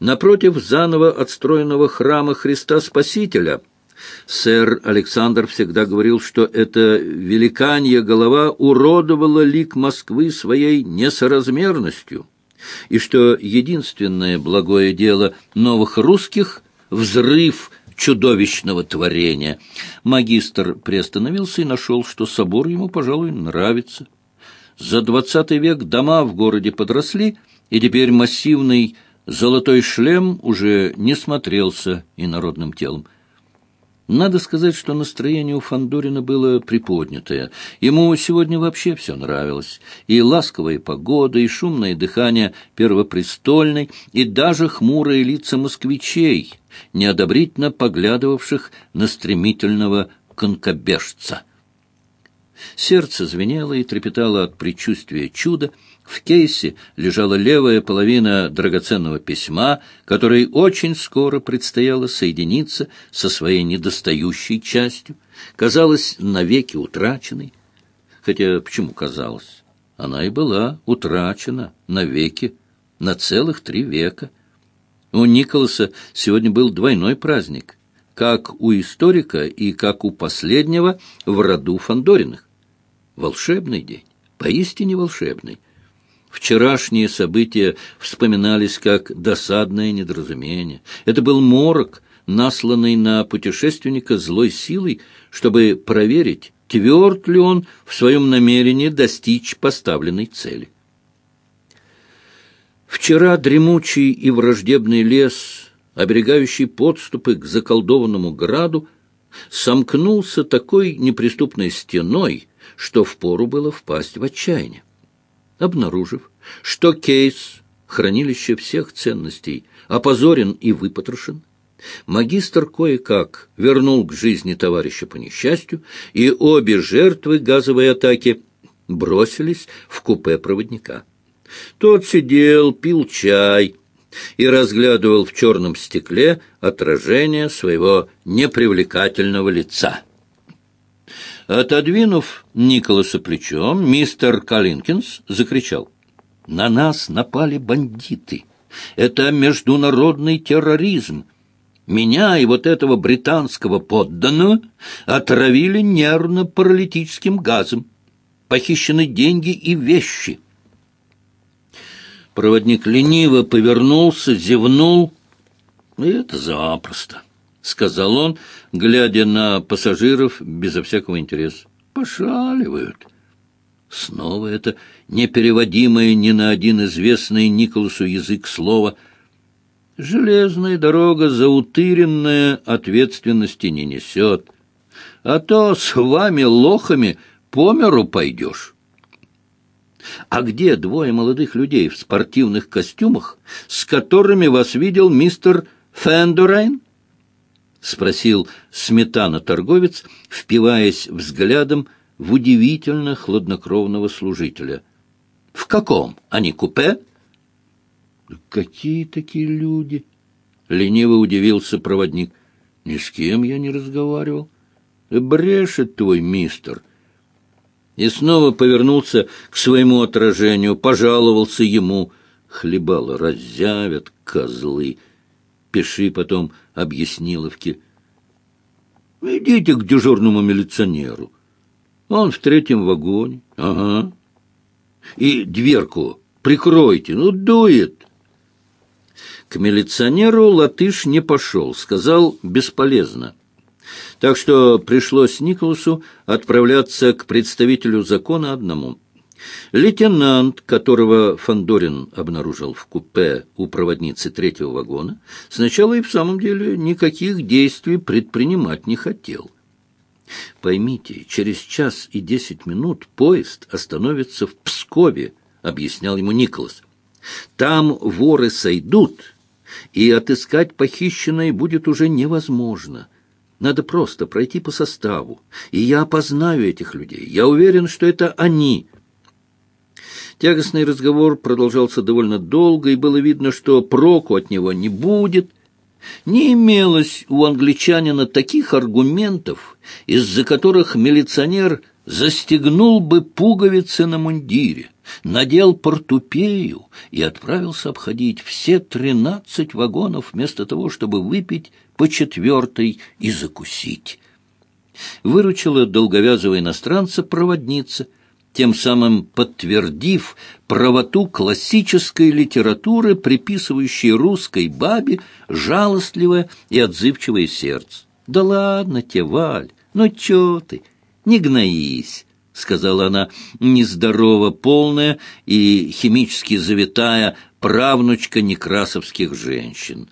напротив заново отстроенного храма Христа Спасителя. Сэр Александр всегда говорил, что эта великанья голова уродовала лик Москвы своей несоразмерностью, и что единственное благое дело новых русских — взрыв чудовищного творения. Магистр приостановился и нашел, что собор ему, пожалуй, нравится. За двадцатый век дома в городе подросли, и теперь массивный золотой шлем уже не смотрелся инородным телом. Надо сказать, что настроение у Фандорина было приподнятое. Ему сегодня вообще все нравилось. И ласковая погода, и шумное дыхание первопрестольной, и даже хмурые лица москвичей, неодобрительно поглядывавших на стремительного конкобежца. Сердце звенело и трепетало от предчувствия чуда. В кейсе лежала левая половина драгоценного письма, которой очень скоро предстояло соединиться со своей недостающей частью, казалось навеки утраченной. Хотя почему казалось? Она и была утрачена навеки, на целых три века. У Николаса сегодня был двойной праздник, как у историка и как у последнего в роду Фандориных. Волшебный день, поистине волшебный. Вчерашние события вспоминались как досадное недоразумение. Это был морок, насланный на путешественника злой силой, чтобы проверить, тверд ли он в своем намерении достичь поставленной цели. Вчера дремучий и враждебный лес, оберегающий подступы к заколдованному граду, сомкнулся такой неприступной стеной, что впору было впасть в отчаяние. Обнаружив, что кейс, хранилище всех ценностей, опозорен и выпотрошен, магистр кое-как вернул к жизни товарища по несчастью, и обе жертвы газовой атаки бросились в купе проводника. Тот сидел, пил чай и разглядывал в черном стекле отражение своего непривлекательного лица. Отодвинув Николаса плечом, мистер Калинкинс закричал. «На нас напали бандиты. Это международный терроризм. Меня и вот этого британского подданного отравили нервно-паралитическим газом. Похищены деньги и вещи». Проводник лениво повернулся, зевнул. это запросто. — сказал он, глядя на пассажиров безо всякого интереса. — Пошаливают. Снова это непереводимое ни на один известный Николасу язык слова. Железная дорога заутыренная ответственности не несет. А то с вами, лохами, по миру пойдешь. А где двое молодых людей в спортивных костюмах, с которыми вас видел мистер Фендурайн? — спросил сметана-торговец, впиваясь взглядом в удивительно хладнокровного служителя. — В каком? Они купе? — Какие такие люди? — лениво удивился проводник. — Ни с кем я не разговаривал. — Брешет твой мистер. И снова повернулся к своему отражению, пожаловался ему. Хлебало раззявят козлы. Пиши потом объясниловки. Идите к дежурному милиционеру. Он в третьем вагоне. Ага. И дверку прикройте, ну, дует. К милиционеру латыш не пошел, сказал «бесполезно». Так что пришлось Николасу отправляться к представителю закона одному – Лейтенант, которого Фандорин обнаружил в купе у проводницы третьего вагона, сначала и в самом деле никаких действий предпринимать не хотел. «Поймите, через час и десять минут поезд остановится в Пскове», — объяснял ему Николас. «Там воры сойдут, и отыскать похищенное будет уже невозможно». Надо просто пройти по составу, и я опознаю этих людей. Я уверен, что это они. Тягостный разговор продолжался довольно долго, и было видно, что проку от него не будет. Не имелось у англичанина таких аргументов, из-за которых милиционер застегнул бы пуговицы на мундире, надел портупею и отправился обходить все тринадцать вагонов вместо того, чтобы выпить по четвертой и закусить. Выручила долговязого иностранца проводница, тем самым подтвердив правоту классической литературы, приписывающей русской бабе жалостливое и отзывчивое сердце. «Да ладно тебе, Валь, ну чё ты, не гноись!» — сказала она, нездорово полная и химически завитая правнучка некрасовских женщин.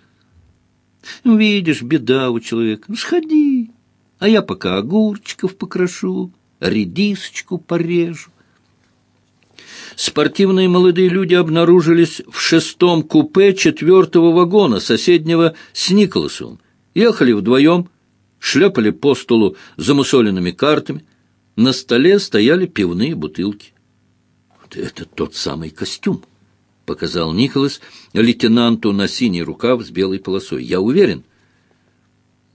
«Видишь, беда у человека. Ну, сходи, а я пока огурчиков покрошу, редисочку порежу. Спортивные молодые люди обнаружились в шестом купе четвертого вагона, соседнего с Николасом. Ехали вдвоем, шлепали по столу замусоленными картами. На столе стояли пивные бутылки. «Это тот самый костюм», — показал Николас лейтенанту на синий рукав с белой полосой. «Я уверен».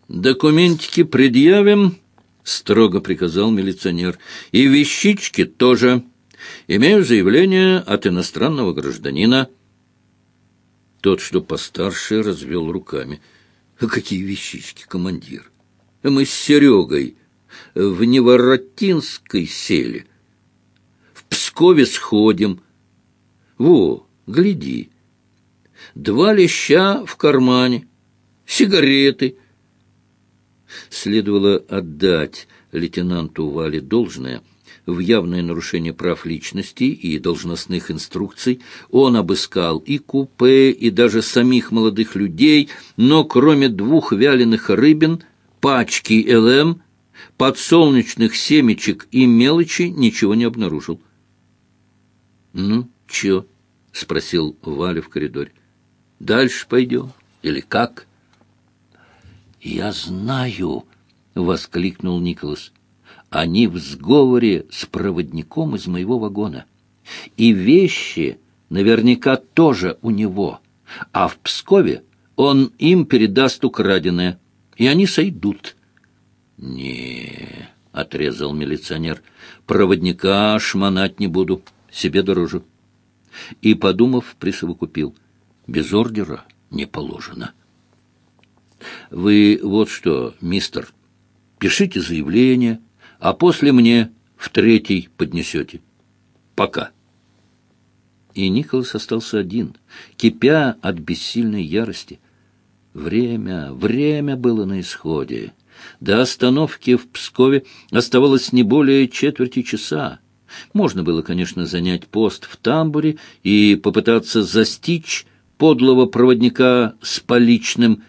«Документики предъявим», — строго приказал милиционер. «И вещички тоже. Имею заявление от иностранного гражданина». Тот, что постарше, развел руками. «А какие вещички, командир? Мы с Серегой в Неворотинской сели. В Пскове сходим. Во, гляди. Два леща в кармане, сигареты — Следовало отдать лейтенанту Вале должное. В явное нарушение прав личности и должностных инструкций он обыскал и купе, и даже самих молодых людей, но кроме двух вяленых рыбин, пачки ЛМ, подсолнечных семечек и мелочи ничего не обнаружил. «Ну, чё?» — спросил Валя в коридоре. «Дальше пойдем? Или как?» «Я знаю!» — воскликнул Николас. «Они в сговоре с проводником из моего вагона. И вещи наверняка тоже у него. А в Пскове он им передаст украденное, и они сойдут». «Не...» — отрезал милиционер. «Проводника шмонать не буду, себе дороже». И, подумав, присовокупил. «Без ордера не положено». Вы вот что, мистер, пишите заявление, а после мне в третий поднесете. Пока. И Николас остался один, кипя от бессильной ярости. Время, время было на исходе. До остановки в Пскове оставалось не более четверти часа. Можно было, конечно, занять пост в тамбуре и попытаться застичь подлого проводника с поличным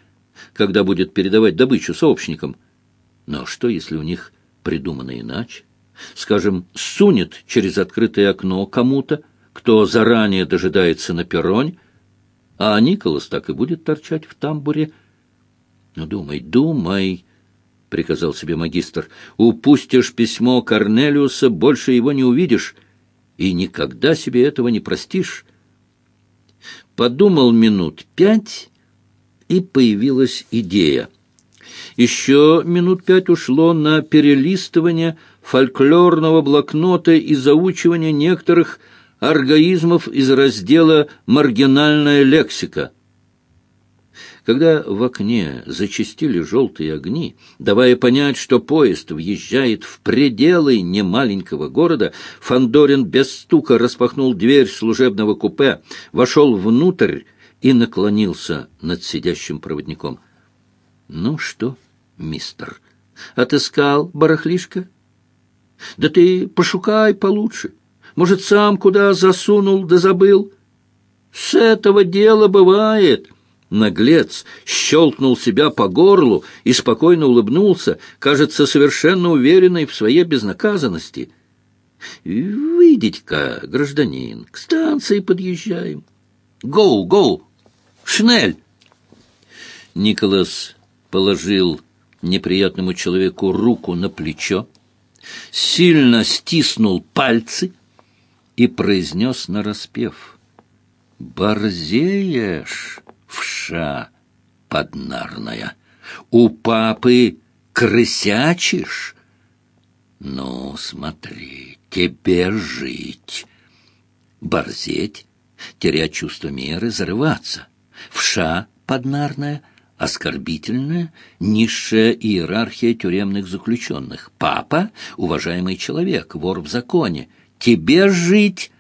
когда будет передавать добычу сообщникам. Но что, если у них придумано иначе? Скажем, сунет через открытое окно кому-то, кто заранее дожидается на перроне, а Николас так и будет торчать в тамбуре. «Ну, думай, думай», — приказал себе магистр, — «упустишь письмо Корнелиуса, больше его не увидишь, и никогда себе этого не простишь». Подумал минут пять и появилась идея. Еще минут пять ушло на перелистывание фольклорного блокнота и заучивание некоторых аргаизмов из раздела «Маргинальная лексика». Когда в окне зачастили желтые огни, давая понять, что поезд въезжает в пределы немаленького города, Фандорин без стука распахнул дверь служебного купе, вошел внутрь и наклонился над сидящим проводником. «Ну что, мистер, отыскал барахлишко? Да ты пошукай получше. Может, сам куда засунул да забыл? С этого дела бывает». Наглец щелкнул себя по горлу и спокойно улыбнулся, кажется, совершенно уверенный в своей безнаказанности. «Выйдите-ка, гражданин, к станции подъезжаем. Гоу, гоу!» Шнель!» Николас положил неприятному человеку руку на плечо, сильно стиснул пальцы и произнес нараспев. «Борзеешь, вша поднарная, у папы крысячишь, Ну, смотри, тебе жить. Борзеть, терять чувство меры, зарываться. Вша поднарная, оскорбительная, низшая иерархия тюремных заключенных. Папа — уважаемый человек, вор в законе. Тебе жить